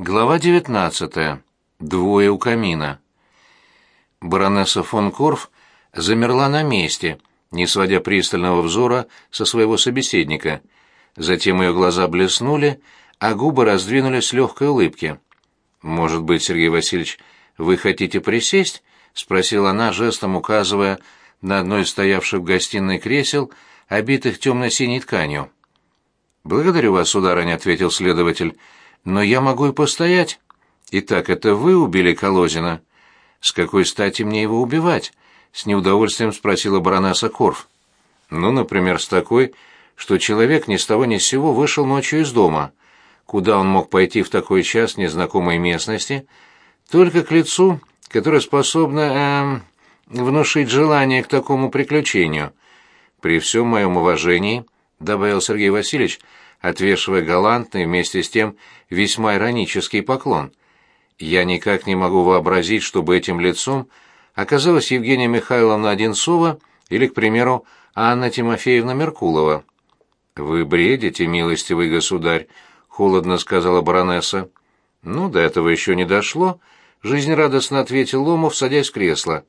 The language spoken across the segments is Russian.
Глава 19. Двое у камина. Баронесса фон Корф замерла на месте, не сводя пристального взора со своего собеседника. Затем ее глаза блеснули, а губы раздвинулись с легкой улыбки. «Может быть, Сергей Васильевич, вы хотите присесть?» — спросила она, жестом указывая на одно из стоявших в гостиной кресел, обитых темно-синей тканью. «Благодарю вас, сударыня», — ответил следователь, — но я могу и постоять. Итак, это вы убили Колозина? С какой стати мне его убивать? С неудовольствием спросила баронесса Корф. Ну, например, с такой, что человек ни с того ни с сего вышел ночью из дома. Куда он мог пойти в такой час незнакомой местности? Только к лицу, которое способно, эм, внушить желание к такому приключению. При всем моем уважении, — добавил Сергей Васильевич, — отвешивая галантный вместе с тем весьма иронический поклон. Я никак не могу вообразить, чтобы этим лицом оказалась Евгения Михайловна Одинцова или, к примеру, Анна Тимофеевна Меркулова. «Вы бредите, милостивый государь», — холодно сказала баронесса. «Ну, до этого еще не дошло», — жизнерадостно ответил Ломов, садясь в кресло.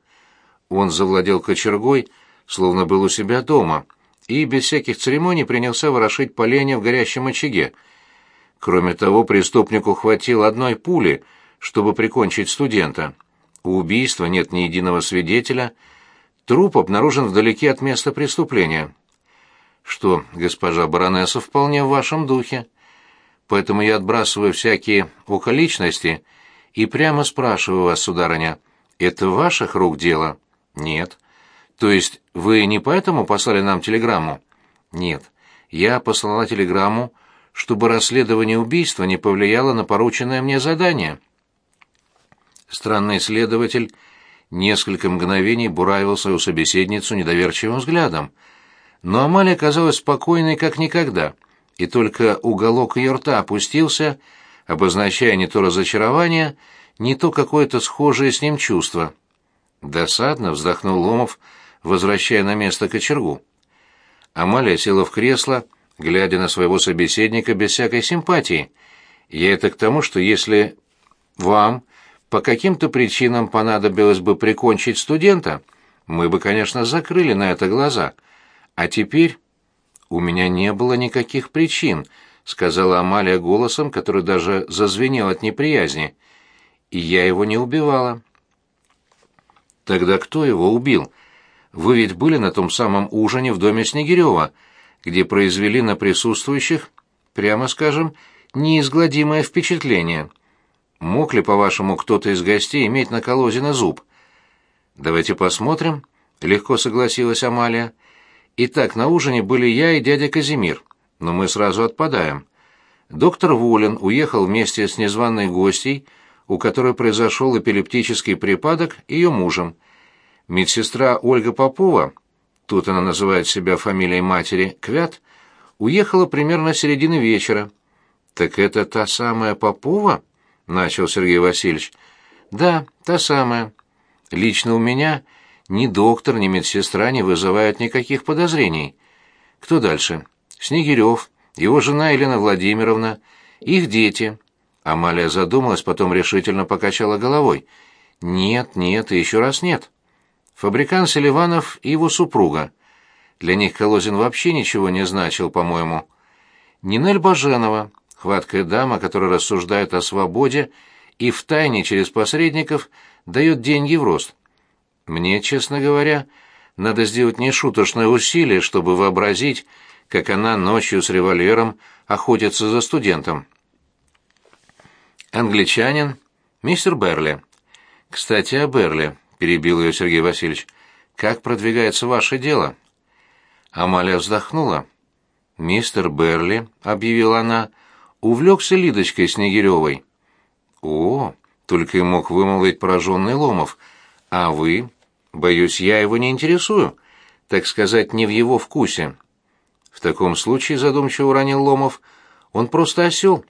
Он завладел кочергой, словно был у себя дома — и без всяких церемоний принялся ворошить поленья в горящем очаге. Кроме того, преступнику хватило одной пули, чтобы прикончить студента. У убийства нет ни единого свидетеля. Труп обнаружен вдалеке от места преступления. Что, госпожа баронесса, вполне в вашем духе. Поэтому я отбрасываю всякие околичности и прямо спрашиваю вас, сударыня, это ваших рук дело? Нет. То есть вы не поэтому послали нам телеграмму? Нет. Я послала телеграмму, чтобы расследование убийства не повлияло на порученное мне задание. Странный следователь несколько мгновений буравил свою собеседницу недоверчивым взглядом. Но Амалия казалась спокойной, как никогда, и только уголок ее рта опустился, обозначая не то разочарование, не то какое-то схожее с ним чувство. Досадно вздохнул Ломов, — возвращая на место кочергу. Амалия села в кресло, глядя на своего собеседника без всякой симпатии. Я это к тому, что если вам по каким-то причинам понадобилось бы прикончить студента, мы бы, конечно, закрыли на это глаза. А теперь у меня не было никаких причин, сказала Амалия голосом, который даже зазвенел от неприязни. И я его не убивала. Тогда кто его убил? Вы ведь были на том самом ужине в доме Снегирева, где произвели на присутствующих, прямо скажем, неизгладимое впечатление. Мог ли, по-вашему, кто-то из гостей иметь на Колозина зуб? Давайте посмотрим, легко согласилась Амалия. Итак, на ужине были я и дядя Казимир, но мы сразу отпадаем. Доктор Волин уехал вместе с незваной гостьей, у которой произошел эпилептический припадок, ее мужем – Медсестра Ольга Попова, тут она называет себя фамилией матери Квят, уехала примерно середины вечера. Так это та самая Попова? начал Сергей Васильевич. Да, та самая. Лично у меня ни доктор, ни медсестра не вызывают никаких подозрений. Кто дальше? Снегирев, его жена Елена Владимировна, их дети. Амалия задумалась, потом решительно покачала головой. Нет, нет и еще раз нет фабрикант Селиванов и его супруга. Для них Колозин вообще ничего не значил, по-моему. Нинель Баженова, хваткая дама, которая рассуждает о свободе и втайне через посредников дает деньги в рост. Мне, честно говоря, надо сделать нешуточное усилие, чтобы вообразить, как она ночью с револьвером охотится за студентом. Англичанин, мистер Берли. Кстати, о Берли перебил ее Сергей Васильевич. Как продвигается ваше дело? Амалия вздохнула. Мистер Берли, объявила она, увлекся Лидочкой Снегиревой. О, только и мог вымолвить пораженный Ломов. А вы? Боюсь, я его не интересую. Так сказать, не в его вкусе. В таком случае, задумчиво уронил Ломов, он просто осел.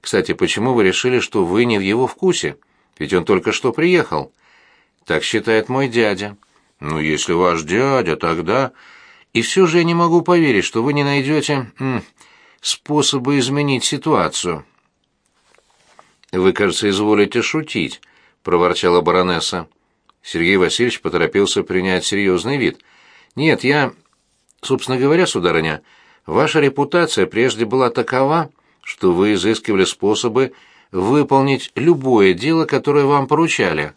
Кстати, почему вы решили, что вы не в его вкусе? Ведь он только что приехал. Так считает мой дядя. Ну, если ваш дядя, тогда... И все же я не могу поверить, что вы не найдете м, способы изменить ситуацию. «Вы, кажется, изволите шутить», — проворчала баронесса. Сергей Васильевич поторопился принять серьезный вид. «Нет, я... Собственно говоря, сударыня, ваша репутация прежде была такова, что вы изыскивали способы выполнить любое дело, которое вам поручали.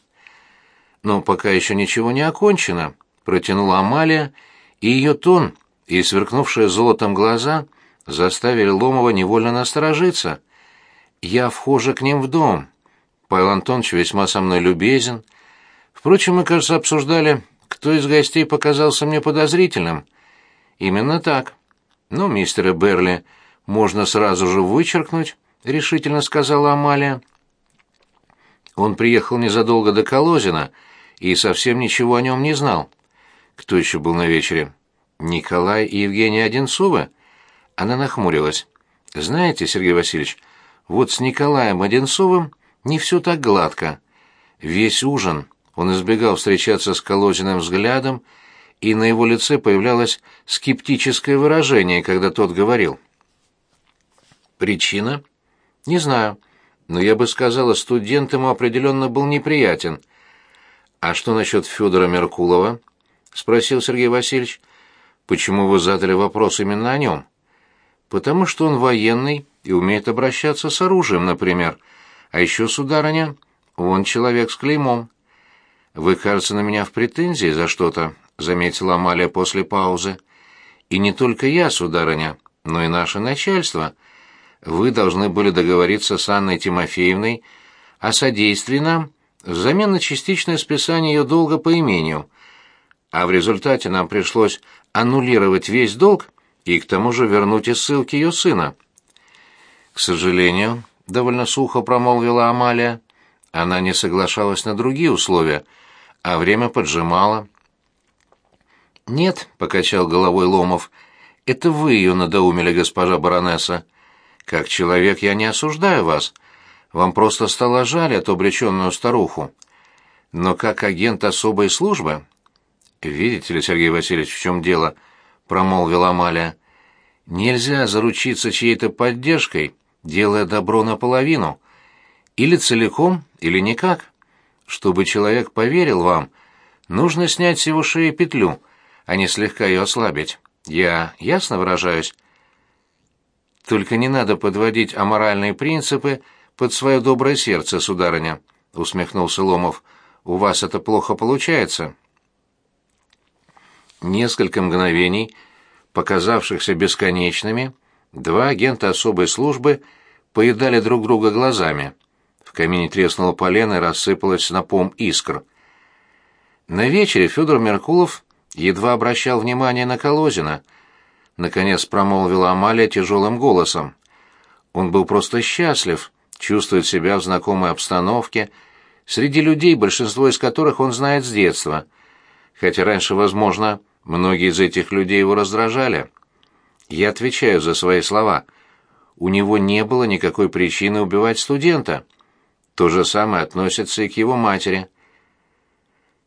Но пока еще ничего не окончено, протянула Амалия, и ее тон и сверкнувшие золотом глаза заставили Ломова невольно насторожиться. Я вхожа к ним в дом. Павел Антонович весьма со мной любезен. Впрочем, мы, кажется, обсуждали, кто из гостей показался мне подозрительным. Именно так. Но мистера Берли можно сразу же вычеркнуть, решительно сказала Амалия. Он приехал незадолго до Колозина и совсем ничего о нем не знал. Кто еще был на вечере? Николай и Евгения Одинцовы? Она нахмурилась. Знаете, Сергей Васильевич, вот с Николаем Одинцовым не все так гладко. Весь ужин он избегал встречаться с Колозиным взглядом, и на его лице появлялось скептическое выражение, когда тот говорил. Причина? Не знаю, но я бы сказала, студент ему определенно был неприятен. А что насчет Федора Меркулова? спросил Сергей Васильевич. Почему вы задали вопрос именно о нем? Потому что он военный и умеет обращаться с оружием, например. А еще, сударыня, он человек с клеймом. Вы, кажется, на меня в претензии за что-то, заметила Амалия после паузы. И не только я, сударыня, но и наше начальство. Вы должны были договориться с Анной Тимофеевной о содействии нам взамен на частичное списание ее долга по имению, а в результате нам пришлось аннулировать весь долг и к тому же вернуть из ссылки ее сына. К сожалению, довольно сухо промолвила Амалия, она не соглашалась на другие условия, а время поджимало. «Нет», — покачал головой Ломов, — «это вы ее надоумили, госпожа баронесса. Как человек я не осуждаю вас. Вам просто стало жаль эту обреченную старуху. Но как агент особой службы... Видите ли, Сергей Васильевич, в чем дело? Промолвила Амалия. Нельзя заручиться чьей-то поддержкой, делая добро наполовину. Или целиком, или никак. Чтобы человек поверил вам, нужно снять с его шеи петлю, а не слегка ее ослабить. Я ясно выражаюсь? Только не надо подводить аморальные принципы под свое доброе сердце, сударыня, усмехнулся Ломов. У вас это плохо получается. Несколько мгновений, показавшихся бесконечными, два агента особой службы поедали друг друга глазами. В камине треснуло полено и рассыпалось снопом искр. На вечере Федор Меркулов едва обращал внимание на Колозина — наконец промолвила Амалия тяжелым голосом. Он был просто счастлив, чувствует себя в знакомой обстановке, среди людей, большинство из которых он знает с детства. Хотя раньше, возможно, многие из этих людей его раздражали. Я отвечаю за свои слова. У него не было никакой причины убивать студента. То же самое относится и к его матери.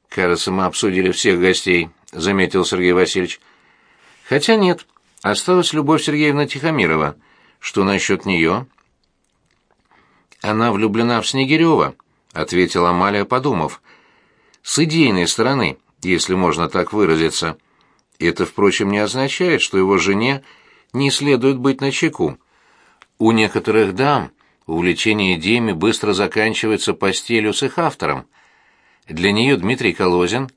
«Кажется, мы обсудили всех гостей», — заметил Сергей Васильевич. «Хотя нет, Осталась Любовь Сергеевна Тихомирова. Что насчет нее?» «Она влюблена в Снегирева», — ответила Амалия, подумав. «С идейной стороны, если можно так выразиться. Это, впрочем, не означает, что его жене не следует быть начеку. У некоторых дам увлечение идеями быстро заканчивается постелью с их автором. Для нее Дмитрий Колозин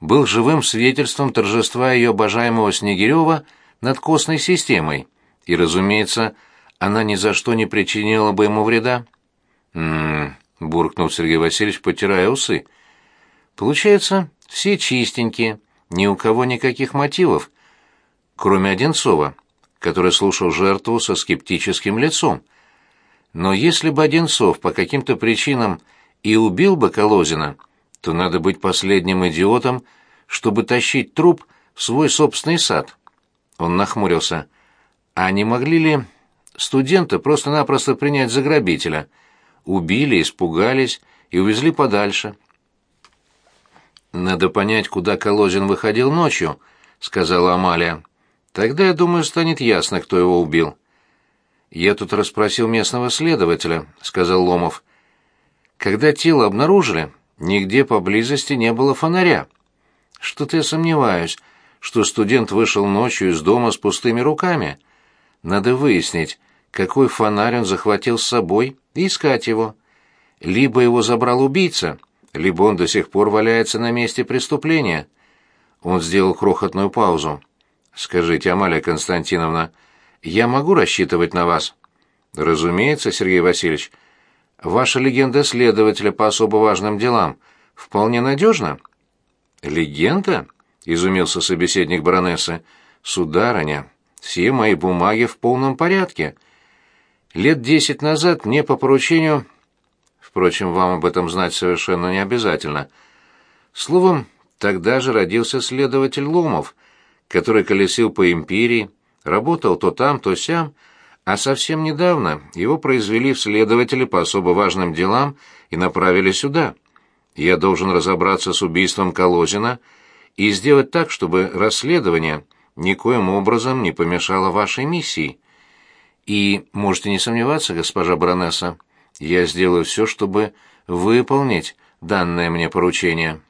был живым свидетельством торжества ее обожаемого Снегирева — над костной системой, и, разумеется, она ни за что не причинила бы ему вреда. «М-м-м», буркнул Сергей Васильевич, потирая усы. «Получается, все чистенькие, ни у кого никаких мотивов, кроме Одинцова, который слушал жертву со скептическим лицом. Но если бы Одинцов по каким-то причинам и убил бы Колозина, то надо быть последним идиотом, чтобы тащить труп в свой собственный сад. Он нахмурился. А не могли ли студента просто-напросто принять за грабителя? Убили, испугались и увезли подальше. Надо понять, куда Колозин выходил ночью, сказала Амалия. Тогда, я думаю, станет ясно, кто его убил. «Я тут расспросил местного следователя», — сказал Ломов. «Когда тело обнаружили, нигде поблизости не было фонаря. Что-то я сомневаюсь, что студент вышел ночью из дома с пустыми руками. Надо выяснить, какой фонарь он захватил с собой, и искать его. Либо его забрал убийца, либо он до сих пор валяется на месте преступления. Он сделал крохотную паузу. «Скажите, Амалия Константиновна, я могу рассчитывать на вас?» «Разумеется, Сергей Васильевич. Ваша легенда следователя по особо важным делам вполне надежна?» «Легенда?» — изумился собеседник баронессы. «Сударыня, все мои бумаги в полном порядке. Лет десять назад мне по поручению... Впрочем, вам об этом знать совершенно не обязательно. Словом, тогда же родился следователь Ломов, который колесил по империи, работал то там, то сям, а совсем недавно его произвели в следователи по особо важным делам и направили сюда. Я должен разобраться с убийством Колозина и сделать так, чтобы расследование никоим образом не помешало вашей миссии. И можете не сомневаться, госпожа баронесса, я сделаю все, чтобы выполнить данное мне поручение».